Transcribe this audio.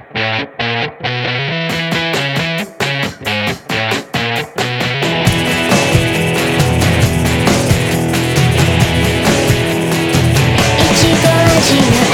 時間